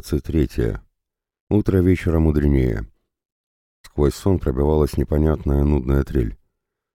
23. Утро вечера мудренее. Сквозь сон пробивалась непонятная нудная трель.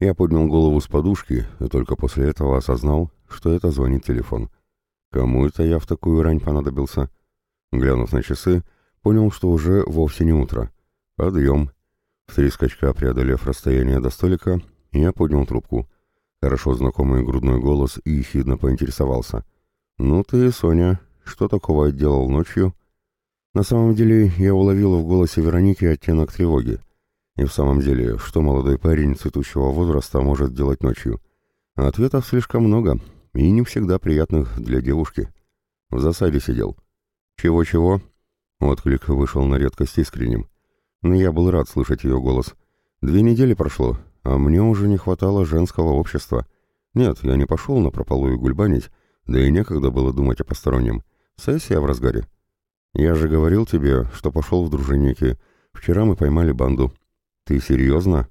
Я поднял голову с подушки и только после этого осознал, что это звонит телефон. Кому это я в такую рань понадобился? Глянув на часы, понял, что уже вовсе не утро. Подъем. В три скачка преодолев расстояние до столика, я поднял трубку. Хорошо знакомый грудной голос и ехидно поинтересовался. «Ну ты, Соня, что такого делал ночью? На самом деле я уловила в голосе Вероники оттенок тревоги. И в самом деле, что молодой парень цветущего возраста может делать ночью? Ответов слишком много, и не всегда приятных для девушки. В засаде сидел. «Чего-чего?» Отклик вышел на редкость искренним. Но я был рад слышать ее голос. Две недели прошло, а мне уже не хватало женского общества. Нет, я не пошел на прополую гульбанить, да и некогда было думать о постороннем. Сессия в разгаре. Я же говорил тебе, что пошел в дружинники. Вчера мы поймали банду. Ты серьезно?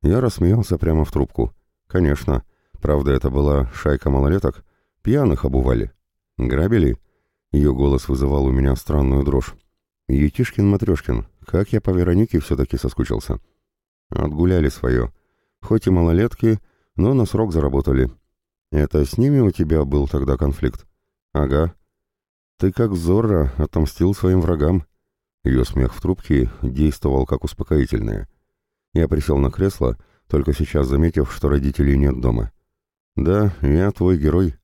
Я рассмеялся прямо в трубку. Конечно. Правда, это была шайка малолеток. Пьяных обували. Грабили? Ее голос вызывал у меня странную дрожь. Етишкин-матрешкин, как я по Веронике все-таки соскучился. Отгуляли свое. Хоть и малолетки, но на срок заработали. Это с ними у тебя был тогда конфликт? Ага. «Ты как Зорро отомстил своим врагам». Ее смех в трубке действовал как успокоительное. Я присел на кресло, только сейчас заметив, что родителей нет дома. «Да, я твой герой.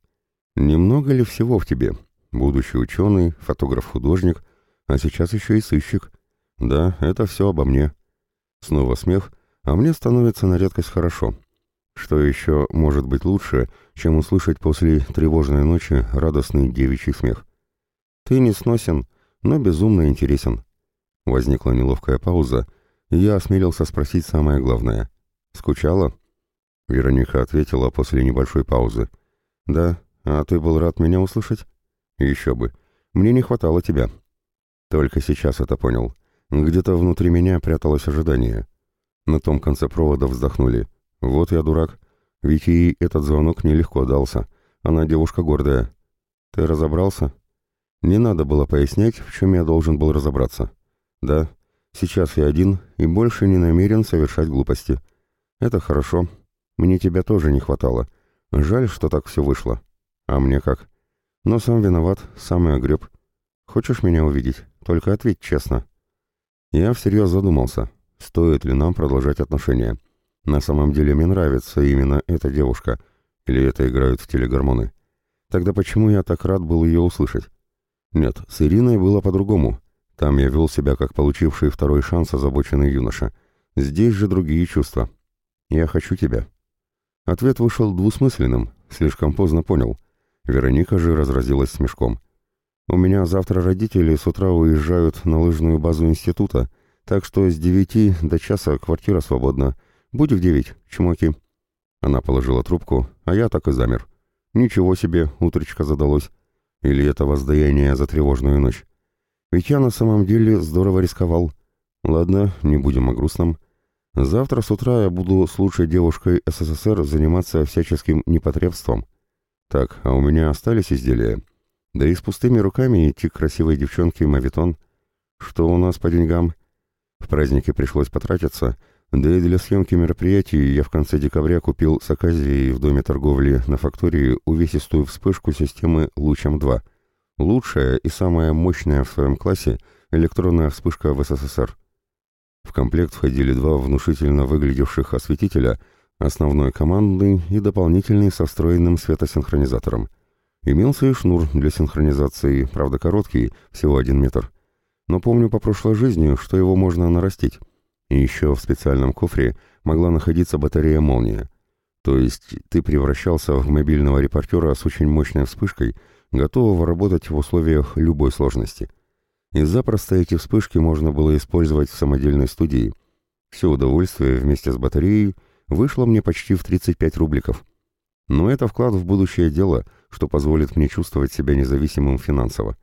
Немного ли всего в тебе? Будущий ученый, фотограф-художник, а сейчас еще и сыщик. Да, это все обо мне». Снова смех, а мне становится на редкость хорошо. Что еще может быть лучше, чем услышать после тревожной ночи радостный девичий смех? Ты не сносен, но безумно интересен. Возникла неловкая пауза, и я осмелился спросить самое главное. «Скучала?» Вероника ответила после небольшой паузы. «Да, а ты был рад меня услышать?» «Еще бы. Мне не хватало тебя». Только сейчас это понял. Где-то внутри меня пряталось ожидание. На том конце провода вздохнули. «Вот я дурак. Ведь ей этот звонок нелегко дался. Она девушка гордая». «Ты разобрался?» Не надо было пояснять, в чем я должен был разобраться. Да, сейчас я один и больше не намерен совершать глупости. Это хорошо. Мне тебя тоже не хватало. Жаль, что так все вышло. А мне как? Но сам виноват, сам и огреб. Хочешь меня увидеть? Только ответь честно. Я всерьез задумался, стоит ли нам продолжать отношения. На самом деле мне нравится именно эта девушка. Или это играют в телегормоны. Тогда почему я так рад был ее услышать? Нет, с Ириной было по-другому. Там я вел себя как получивший второй шанс озабоченный юноша. Здесь же другие чувства. Я хочу тебя. Ответ вышел двусмысленным, слишком поздно понял. Вероника же разразилась смешком. «У меня завтра родители с утра уезжают на лыжную базу института, так что с девяти до часа квартира свободна. Будь в девять, чмоки». Она положила трубку, а я так и замер. «Ничего себе, утречка задалось». Или это воздаяние за тревожную ночь? Ведь я на самом деле здорово рисковал. Ладно, не будем о грустном. Завтра с утра я буду с лучшей девушкой СССР заниматься всяческим непотребством. Так, а у меня остались изделия. Да и с пустыми руками идти к красивой девчонке Мавитон. Что у нас по деньгам? В празднике пришлось потратиться — да и для съемки мероприятий я в конце декабря купил с оказией в доме торговли на фактории увесистую вспышку системы «Лучем-2». Лучшая и самая мощная в своем классе электронная вспышка в СССР. В комплект входили два внушительно выглядевших осветителя, основной командный и дополнительный со встроенным светосинхронизатором. Имелся и шнур для синхронизации, правда короткий, всего один метр. Но помню по прошлой жизни, что его можно нарастить. И еще в специальном кофре могла находиться батарея «Молния». То есть ты превращался в мобильного репортера с очень мощной вспышкой, готового работать в условиях любой сложности. И запросто эти вспышки можно было использовать в самодельной студии. Все удовольствие вместе с батареей вышло мне почти в 35 рубликов. Но это вклад в будущее дело, что позволит мне чувствовать себя независимым финансово.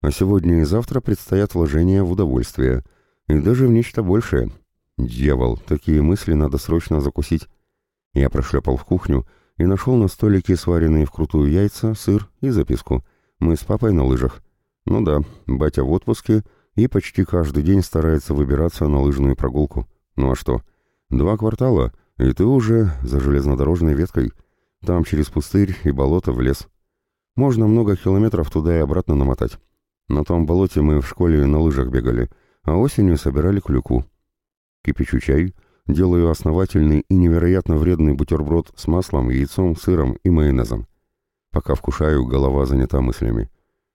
А сегодня и завтра предстоят вложения в удовольствие, и даже в нечто большее, Дьявол, такие мысли надо срочно закусить. Я прошлепал в кухню и нашел на столике сваренные вкрутую яйца, сыр и записку. Мы с папой на лыжах. Ну да, батя в отпуске и почти каждый день старается выбираться на лыжную прогулку. Ну а что? Два квартала, и ты уже за железнодорожной веткой. Там через пустырь и болото в лес. Можно много километров туда и обратно намотать. На том болоте мы в школе на лыжах бегали, а осенью собирали клюку. Кипячу чай, делаю основательный и невероятно вредный бутерброд с маслом, яйцом, сыром и майонезом. Пока вкушаю, голова занята мыслями.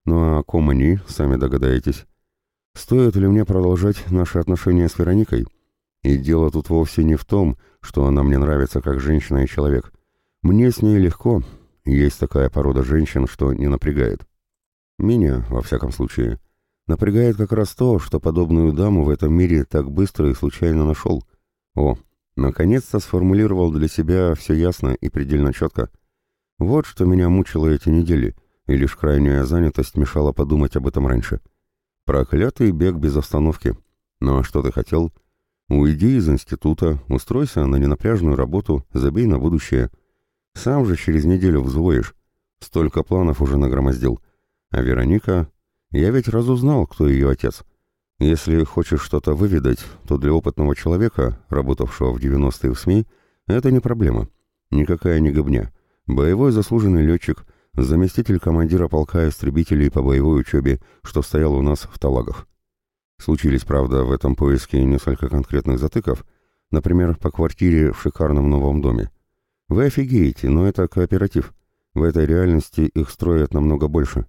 Ну а о ком они, сами догадаетесь. Стоит ли мне продолжать наши отношения с Вероникой? И дело тут вовсе не в том, что она мне нравится как женщина и человек. Мне с ней легко, есть такая порода женщин, что не напрягает. Меня, во всяком случае, напрягает как раз то, что подобную даму в этом мире так быстро и случайно нашел. О, наконец-то сформулировал для себя все ясно и предельно четко. Вот что меня мучило эти недели, и лишь крайняя занятость мешала подумать об этом раньше. Проклятый бег без остановки. Ну а что ты хотел? Уйди из института, устройся на ненапряжную работу, забей на будущее. Сам же через неделю взвоишь. Столько планов уже нагромоздил. А Вероника... Я ведь разузнал, кто ее отец. Если хочешь что-то выведать, то для опытного человека, работавшего в 90-е в СМИ, это не проблема. Никакая не гобня. Боевой заслуженный летчик, заместитель командира полка истребителей по боевой учебе, что стоял у нас в Талагах. Случились, правда, в этом поиске несколько конкретных затыков, например, по квартире в шикарном новом доме. Вы офигеете, но это кооператив. В этой реальности их строят намного больше.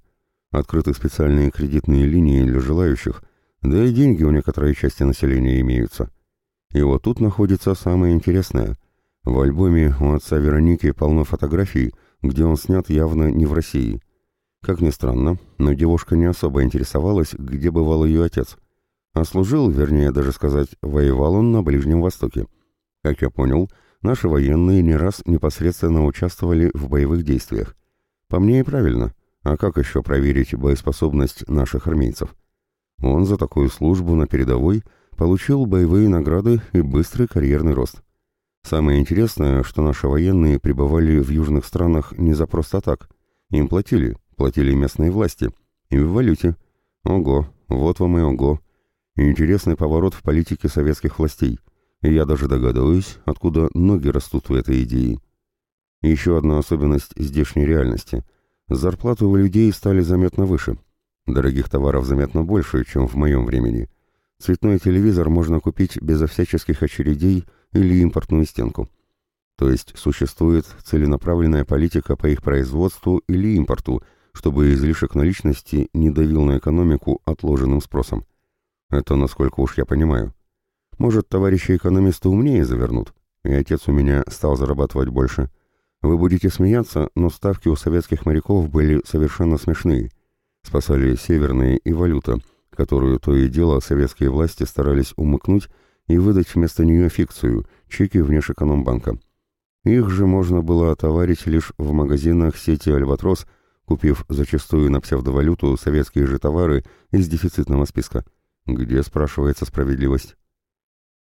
Открыты специальные кредитные линии для желающих, да и деньги у некоторой части населения имеются. И вот тут находится самое интересное. В альбоме у отца Вероники полно фотографий, где он снят явно не в России. Как ни странно, но девушка не особо интересовалась, где бывал ее отец. А служил, вернее даже сказать, воевал он на Ближнем Востоке. Как я понял, наши военные не раз непосредственно участвовали в боевых действиях. По мне и правильно. А как еще проверить боеспособность наших армейцев? Он за такую службу на передовой получил боевые награды и быстрый карьерный рост. Самое интересное, что наши военные пребывали в южных странах не за просто так. Им платили, платили местные власти. И в валюте. Ого, вот вам и ого. Интересный поворот в политике советских властей. И я даже догадываюсь, откуда ноги растут в этой идее. Еще одна особенность здешней реальности. Зарплаты у людей стали заметно выше. Дорогих товаров заметно больше, чем в моем времени. Цветной телевизор можно купить безо всяческих очередей или импортную стенку. То есть существует целенаправленная политика по их производству или импорту, чтобы излишек наличности не давил на экономику отложенным спросом. Это насколько уж я понимаю. Может, товарищи экономисты умнее завернут, и отец у меня стал зарабатывать больше. Вы будете смеяться, но ставки у советских моряков были совершенно смешные. Спасали северные и валюта, которую то и дело советские власти старались умыкнуть и выдать вместо нее фикцию – чеки внешэкономбанка. Их же можно было отоварить лишь в магазинах сети «Альбатрос», купив зачастую на псевдовалюту советские же товары из дефицитного списка – где, спрашивается, справедливость?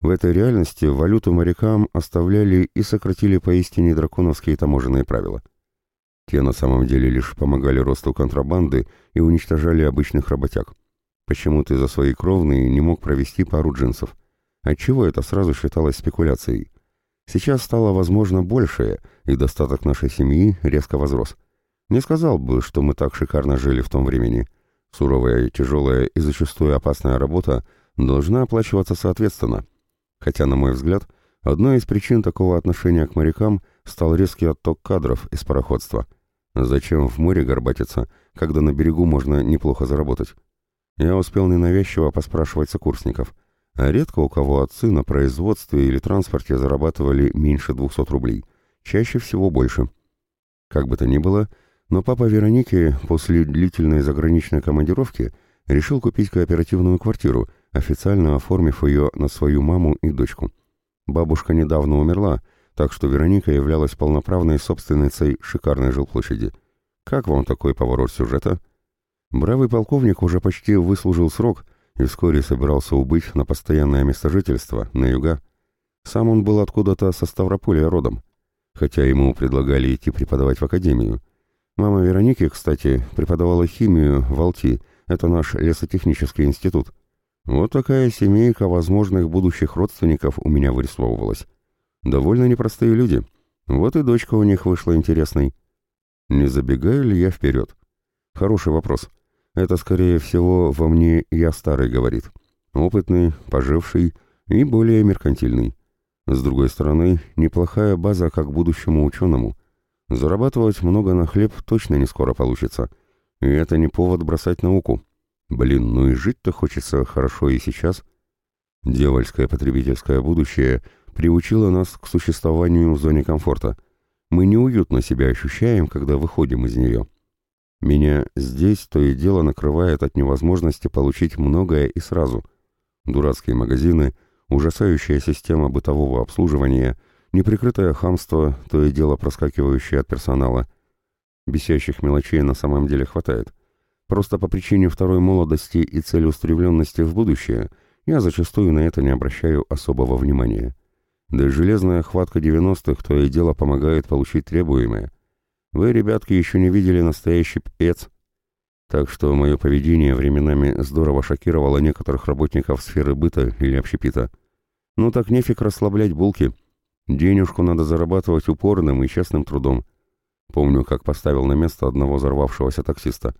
В этой реальности валюту морякам оставляли и сократили поистине драконовские таможенные правила. Те на самом деле лишь помогали росту контрабанды и уничтожали обычных работяг. Почему ты за свои кровные не мог провести пару джинсов? Отчего это сразу считалось спекуляцией? Сейчас стало возможно большее, и достаток нашей семьи резко возрос. Не сказал бы, что мы так шикарно жили в том времени – Суровая, тяжелая и зачастую опасная работа должна оплачиваться соответственно. Хотя, на мой взгляд, одной из причин такого отношения к морякам стал резкий отток кадров из пароходства. Зачем в море горбатиться, когда на берегу можно неплохо заработать? Я успел ненавязчиво поспрашивать сокурсников, а редко у кого отцы на производстве или транспорте зарабатывали меньше 200 рублей, чаще всего больше. Как бы то ни было, но папа Вероники после длительной заграничной командировки решил купить кооперативную квартиру, официально оформив ее на свою маму и дочку. Бабушка недавно умерла, так что Вероника являлась полноправной собственницей шикарной жилплощади. Как вам такой поворот сюжета? Бравый полковник уже почти выслужил срок и вскоре собирался убыть на постоянное место жительства, на юга. Сам он был откуда-то со Ставрополя родом, хотя ему предлагали идти преподавать в академию. Мама Вероники, кстати, преподавала химию в Алти, это наш лесотехнический институт. Вот такая семейка возможных будущих родственников у меня вырисовывалась. Довольно непростые люди. Вот и дочка у них вышла интересной. Не забегаю ли я вперед? Хороший вопрос. Это, скорее всего, во мне «я старый» говорит. Опытный, поживший и более меркантильный. С другой стороны, неплохая база как будущему ученому. Зарабатывать много на хлеб точно не скоро получится. И это не повод бросать науку. Блин, ну и жить-то хочется хорошо и сейчас. Дьявольское потребительское будущее приучило нас к существованию в зоне комфорта. Мы неуютно себя ощущаем, когда выходим из нее. Меня здесь то и дело накрывает от невозможности получить многое и сразу. Дурацкие магазины, ужасающая система бытового обслуживания, неприкрытое хамство, то и дело проскакивающее от персонала. Бесящих мелочей на самом деле хватает. Просто по причине второй молодости и целеустремленности в будущее я зачастую на это не обращаю особого внимания. Да и железная хватка 90-х то и дело помогает получить требуемое – вы, ребятки, еще не видели настоящий пец. Так что мое поведение временами здорово шокировало некоторых работников сферы быта или общепита. Ну так нефиг расслаблять булки. Денежку надо зарабатывать упорным и честным трудом. Помню, как поставил на место одного взорвавшегося таксиста.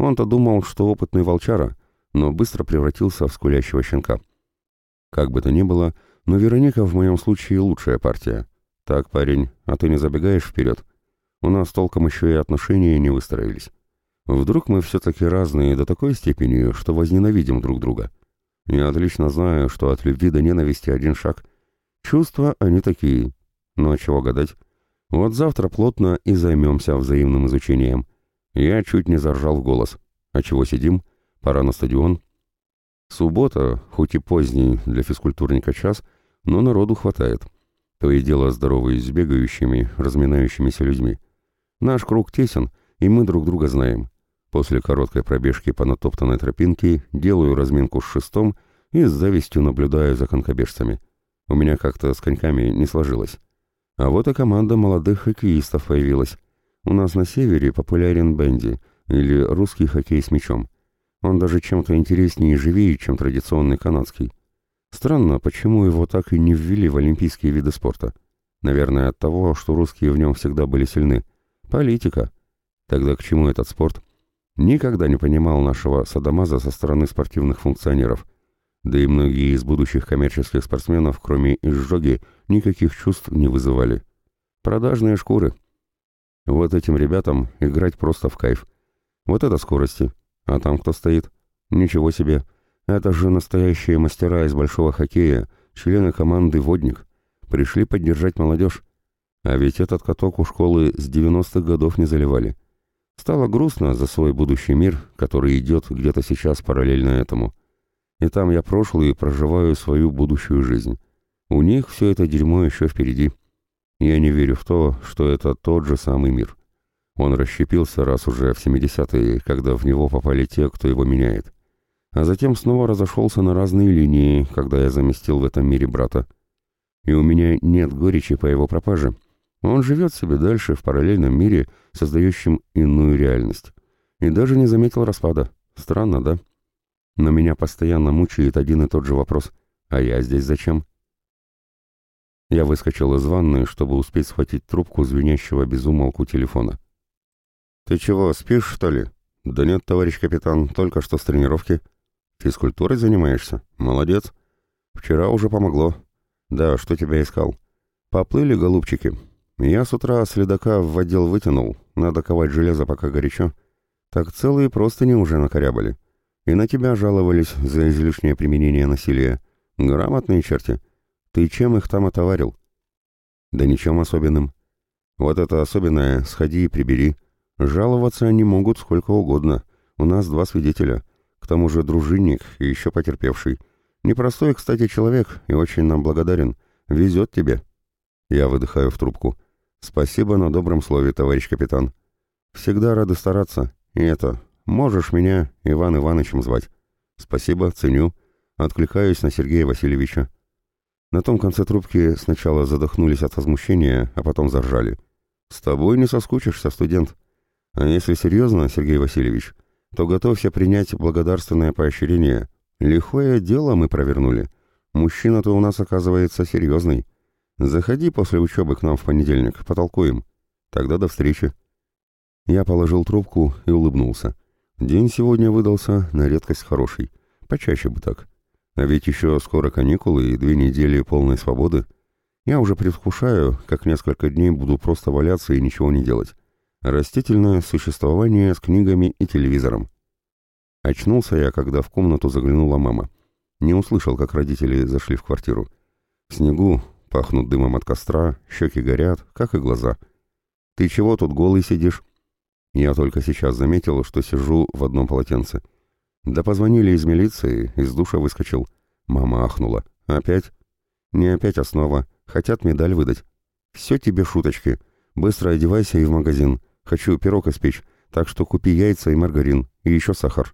Он-то думал, что опытный волчара, но быстро превратился в скулящего щенка. Как бы то ни было, но Вероника в моем случае лучшая партия. Так, парень, а ты не забегаешь вперед? У нас толком еще и отношения не выстроились. Вдруг мы все-таки разные до такой степени, что возненавидим друг друга. Я отлично знаю, что от любви до ненависти один шаг. Чувства они такие. А чего гадать? Вот завтра плотно и займемся взаимным изучением. Я чуть не заржал в голос. А чего сидим? Пора на стадион. Суббота, хоть и поздний для физкультурника час, но народу хватает. То и дело здоровые с бегающими, разминающимися людьми. Наш круг тесен, и мы друг друга знаем. После короткой пробежки по натоптанной тропинке делаю разминку с шестом и с завистью наблюдаю за конькобежцами. У меня как-то с коньками не сложилось. А вот и команда молодых хоккеистов появилась. У нас на севере популярен бенди, или русский хоккей с мячом. Он даже чем-то интереснее и живее, чем традиционный канадский. Странно, почему его так и не ввели в олимпийские виды спорта. Наверное, от того, что русские в нем всегда были сильны. Политика. Тогда к чему этот спорт? Никогда не понимал нашего садомаза со стороны спортивных функционеров. Да и многие из будущих коммерческих спортсменов, кроме изжоги, никаких чувств не вызывали. Продажные шкуры. Вот этим ребятам играть просто в кайф. Вот это скорости. А там кто стоит? Ничего себе. Это же настоящие мастера из большого хоккея, члены команды «Водник». Пришли поддержать молодежь. А ведь этот каток у школы с 90-х годов не заливали. Стало грустно за свой будущий мир, который идет где-то сейчас параллельно этому. И там я прошлый проживаю свою будущую жизнь. У них все это дерьмо еще впереди. Я не верю в то, что это тот же самый мир. Он расщепился раз уже в 70-е, когда в него попали те, кто его меняет. А затем снова разошелся на разные линии, когда я заместил в этом мире брата. И у меня нет горечи по его пропаже, он живет себе дальше в параллельном мире, создающем иную реальность. И даже не заметил распада. Странно, да? Но меня постоянно мучает один и тот же вопрос. А я здесь зачем? Я выскочил из ванны, чтобы успеть схватить трубку звенящего безумолку телефона. «Ты чего, спишь, что ли?» «Да нет, товарищ капитан, только что с тренировки». «Физкультурой занимаешься? Молодец. Вчера уже помогло. Да, что тебя искал?» «Поплыли, голубчики. Я с утра следака в отдел вытянул, надо ковать железо пока горячо. Так целые простыни уже накорябали. И на тебя жаловались за излишнее применение насилия. Грамотные черти. Ты чем их там отоварил? Да ничем особенным. Вот это особенное сходи и прибери. Жаловаться они могут сколько угодно. У нас два свидетеля. К тому же дружинник и еще потерпевший. Непростой, кстати, человек и очень нам благодарен. Везет тебе. Я выдыхаю в трубку. «Спасибо на добром слове, товарищ капитан. Всегда рады стараться. И это, можешь меня Иван Ивановичем звать. Спасибо, ценю. Откликаюсь на Сергея Васильевича». На том конце трубки сначала задохнулись от возмущения, а потом заржали. «С тобой не соскучишься, студент. А если серьезно, Сергей Васильевич, то готовься принять благодарственное поощрение. Лихое дело мы провернули. Мужчина-то у нас, оказывается, серьезный. Заходи после учебы к нам в понедельник, потолкуем. Тогда до встречи. Я положил трубку и улыбнулся. День сегодня выдался на редкость хороший. Почаще бы так. А ведь еще скоро каникулы и две недели полной свободы. Я уже предвкушаю, как несколько дней буду просто валяться и ничего не делать. Растительное существование с книгами и телевизором. Очнулся я, когда в комнату заглянула мама. Не услышал, как родители зашли в квартиру. В снегу пахнут дымом от костра, щеки горят, как и глаза. «Ты чего тут голый сидишь?» Я только сейчас заметил, что сижу в одном полотенце. Да позвонили из милиции, из душа выскочил. Мама ахнула. «Опять?» «Не опять основа. Хотят медаль выдать». «Все тебе шуточки. Быстро одевайся и в магазин. Хочу пирог испечь, так что купи яйца и маргарин, и еще сахар».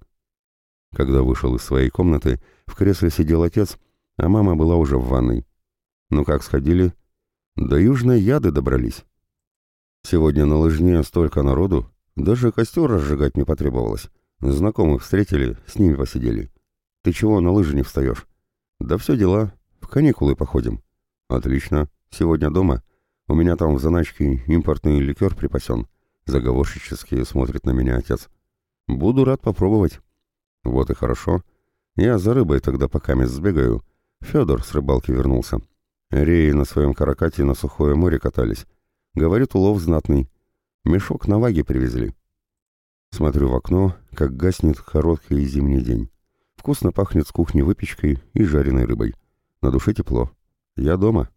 Когда вышел из своей комнаты, в кресле сидел отец, а мама была уже в ванной. «Ну как сходили?» «До южной яды добрались». Сегодня на лыжне столько народу, даже костер разжигать не потребовалось. Знакомых встретили, с ними посидели. Ты чего на лыжи не встаешь? Да все дела, в каникулы походим. Отлично, сегодня дома. У меня там в заначке импортный ликер припасен. Заговорщически смотрит на меня отец. Буду рад попробовать. Вот и хорошо. Я за рыбой тогда пока мест сбегаю. Федор с рыбалки вернулся. Реи на своем каракате на сухое море катались. Говорит, улов знатный. Мешок на ваге привезли. Смотрю в окно, как гаснет короткий зимний день. Вкусно пахнет с кухни выпечкой и жареной рыбой. На душе тепло. Я дома.